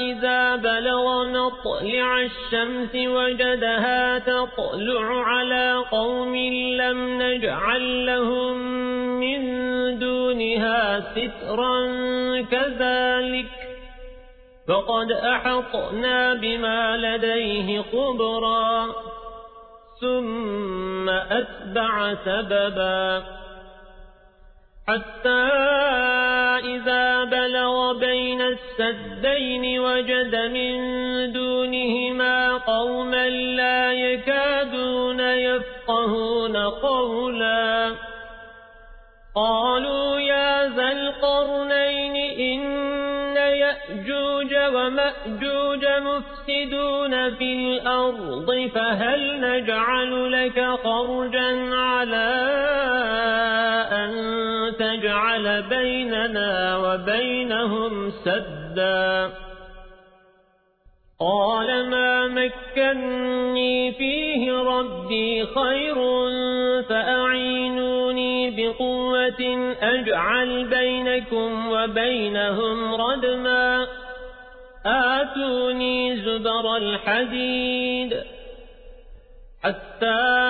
إذا بلغ مطلع الشمس وجدها تطلع على قوم لم نجعل لهم من دونها سترا كذلك فقد أحطنا بما لديه قبرا ثم أتبع سببا حتى إذا بلغ بين السدين وجد من دونهما قوما لا يكادون يفقهون قولا. قالوا يا ذا القرنين إن يأجوج ومأجوج مفسدون في الأرض فهل نجعل لك خرجا على تجعل بيننا وبينهم سدا. قال ما مكني فيه ربي خير فأعينوني بقوة أجعل بينكم وبينهم ردما. آتوني زبر الحديد حتى